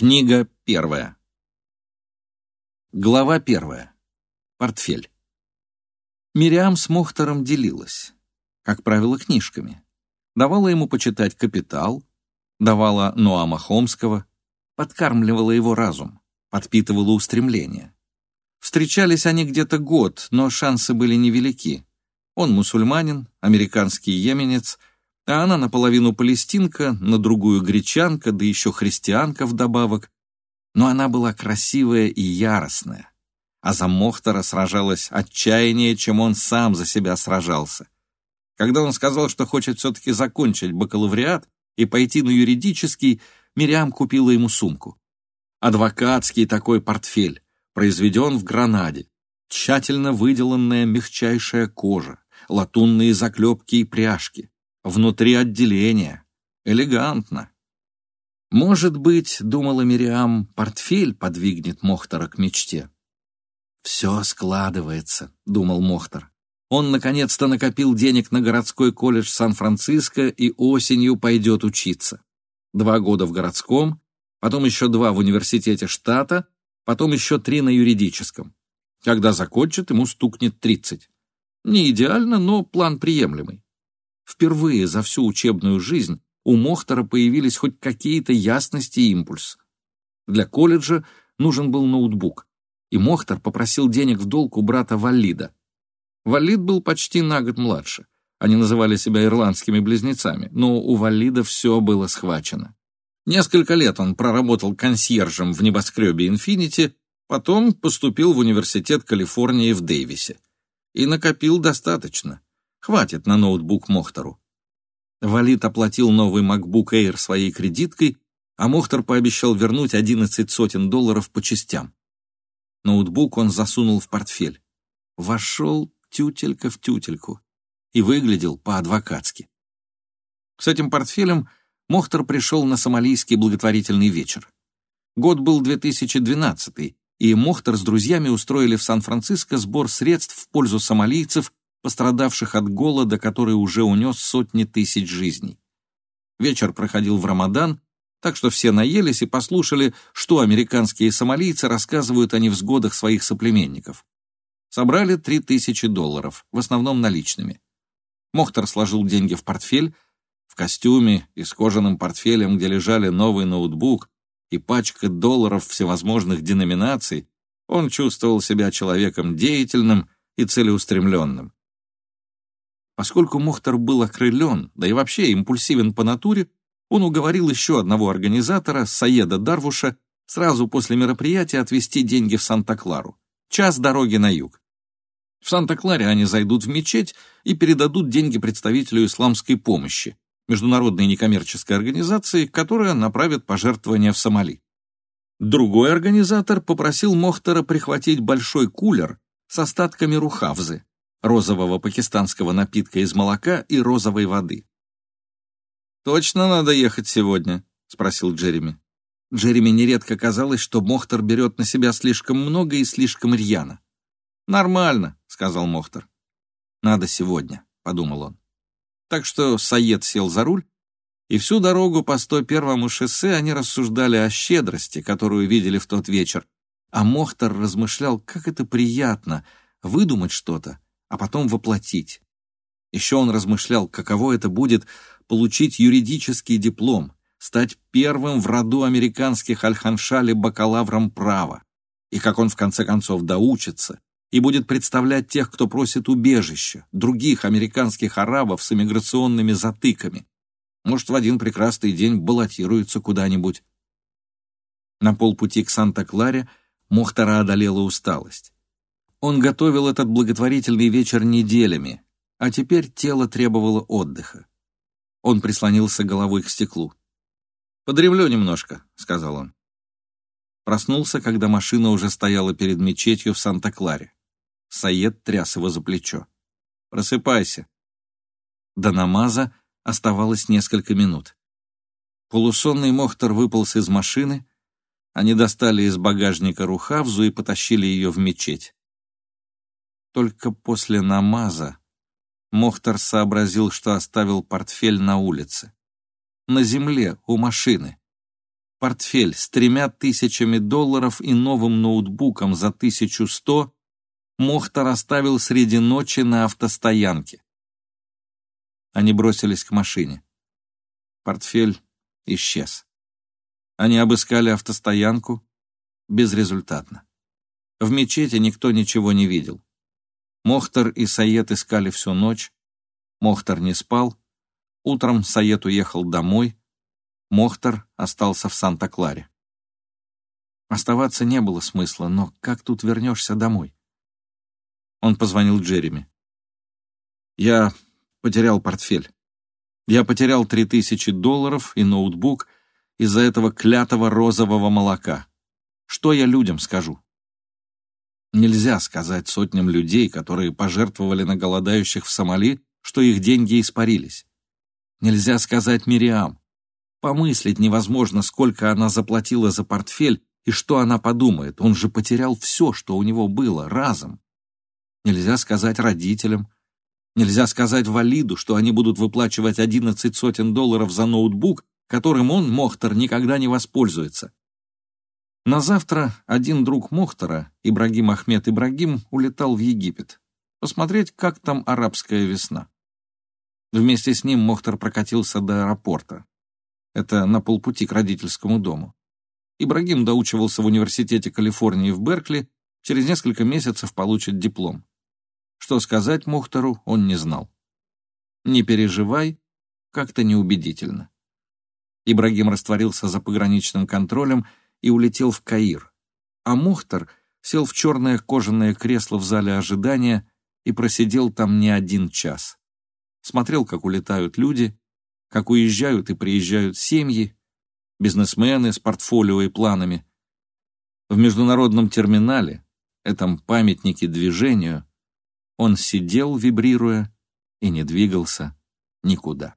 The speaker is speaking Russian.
Книга первая. Глава первая. Портфель. Мириам с Мохтором делилась, как правило, книжками. Давала ему почитать «Капитал», давала Ноама Хомского, подкармливала его разум, подпитывала устремления. Встречались они где-то год, но шансы были невелики. Он мусульманин, американский еменец — а она наполовину палестинка, на другую гречанка, да еще христианка вдобавок. Но она была красивая и яростная, а за Мохтара сражалась отчаяннее, чем он сам за себя сражался. Когда он сказал, что хочет все-таки закончить бакалавриат и пойти на юридический, Мириам купила ему сумку. Адвокатский такой портфель, произведен в Гранаде, тщательно выделанная мягчайшая кожа, латунные заклепки и пряжки, внутри отделения. Элегантно. Может быть, думала Мириам, портфель подвигнет Мохтара к мечте. «Все складывается», — думал Мохтар. Он наконец-то накопил денег на городской колледж Сан-Франциско и осенью пойдет учиться. Два года в городском, потом еще два в университете штата, потом еще три на юридическом. Когда закончит, ему стукнет тридцать. Не идеально, но план приемлемый. Впервые за всю учебную жизнь у Мохтара появились хоть какие-то ясности и импульс. Для колледжа нужен был ноутбук, и Мохтар попросил денег в долг у брата Валида. Валид был почти на год младше. Они называли себя ирландскими близнецами, но у Валида все было схвачено. Несколько лет он проработал консьержем в небоскребе «Инфинити», потом поступил в университет Калифорнии в Дэвисе. И накопил достаточно. Хватит на ноутбук Мохтору. Валит оплатил новый MacBook Air своей кредиткой, а Мохтар пообещал вернуть 11 сотен долларов по частям. Ноутбук он засунул в портфель. Вошел тютелька в тютельку и выглядел по-адвокатски. С этим портфелем Мохтар пришел на сомалийский благотворительный вечер. Год был 2012 и Мохтар с друзьями устроили в Сан-Франциско сбор средств в пользу сомалийцев, пострадавших от голода, который уже унес сотни тысяч жизней. Вечер проходил в Рамадан, так что все наелись и послушали, что американские сомалийцы рассказывают о невзгодах своих соплеменников. Собрали три тысячи долларов, в основном наличными. Мохтар сложил деньги в портфель, в костюме и с кожаным портфелем, где лежали новый ноутбук и пачка долларов всевозможных деноминаций, он чувствовал себя человеком деятельным и целеустремленным. Поскольку Мохтар был окрылен, да и вообще импульсивен по натуре, он уговорил еще одного организатора, Саеда Дарвуша, сразу после мероприятия отвезти деньги в Санта-Клару. Час дороги на юг. В Санта-Кларе они зайдут в мечеть и передадут деньги представителю исламской помощи, международной некоммерческой организации, которая направит пожертвования в Сомали. Другой организатор попросил Мохтара прихватить большой кулер с остатками рухавзы, розового пакистанского напитка из молока и розовой воды. «Точно надо ехать сегодня?» — спросил Джереми. Джереми нередко казалось, что Мохтар берет на себя слишком много и слишком рьяно. «Нормально», — сказал Мохтар. «Надо сегодня», — подумал он. Так что Саед сел за руль, и всю дорогу по 101-му шоссе они рассуждали о щедрости, которую видели в тот вечер, а Мохтар размышлял, как это приятно — выдумать что-то, а потом воплотить. Еще он размышлял, каково это будет получить юридический диплом, стать первым в роду американских альханшали бакалавром права, и как он в конце концов доучится и будет представлять тех, кто просит убежища, других американских арабов с иммиграционными затыками. Может, в один прекрасный день баллотируется куда-нибудь. На полпути к Санта-Кларе Мохтара одолела усталость. Он готовил этот благотворительный вечер неделями, а теперь тело требовало отдыха. Он прислонился головой к стеклу. «Подремлю немножко», — сказал он. Проснулся, когда машина уже стояла перед мечетью в Санта-Кларе. Саед тряс его за плечо. «Просыпайся». До намаза оставалось несколько минут. Полусонный Мохтар выполз из машины, они достали из багажника рухавзу и потащили ее в мечеть. Только после намаза Мохтар сообразил, что оставил портфель на улице. На земле, у машины. портфель с тремя тысячами долларов и новым ноутбуком за тысячу сто Мохтар оставил среди ночи на автостоянке. Они бросились к машине. Портфель исчез. Они обыскали автостоянку безрезультатно. В мечети никто ничего не видел. Мохтар и Саед искали всю ночь. Мохтар не спал. Утром Саед уехал домой. Мохтар остался в Санта-Кларе. Оставаться не было смысла, но как тут вернешься домой? Он позвонил Джереми. «Я потерял портфель. Я потерял три тысячи долларов и ноутбук из-за этого клятого розового молока. Что я людям скажу?» Нельзя сказать сотням людей, которые пожертвовали на голодающих в Сомали, что их деньги испарились. Нельзя сказать Мириам. Помыслить невозможно, сколько она заплатила за портфель и что она подумает. Он же потерял все, что у него было, разом. Нельзя сказать родителям. Нельзя сказать Валиду, что они будут выплачивать одиннадцать сотен долларов за ноутбук, которым он, Мохтар, никогда не воспользуется. На завтра один друг Мохтара, Ибрагим Ахмед Ибрагим, улетал в Египет. Посмотреть, как там арабская весна. Вместе с ним Мохтар прокатился до аэропорта. Это на полпути к родительскому дому. Ибрагим доучивался в университете Калифорнии в Беркли, через несколько месяцев получит диплом. Что сказать Мухтару, он не знал. «Не переживай», как-то неубедительно. Ибрагим растворился за пограничным контролем и улетел в Каир, а Мухтар сел в черное кожаное кресло в зале ожидания и просидел там не один час. Смотрел, как улетают люди, как уезжают и приезжают семьи, бизнесмены с портфолио и планами. В международном терминале, этом памятнике движению, он сидел, вибрируя, и не двигался никуда.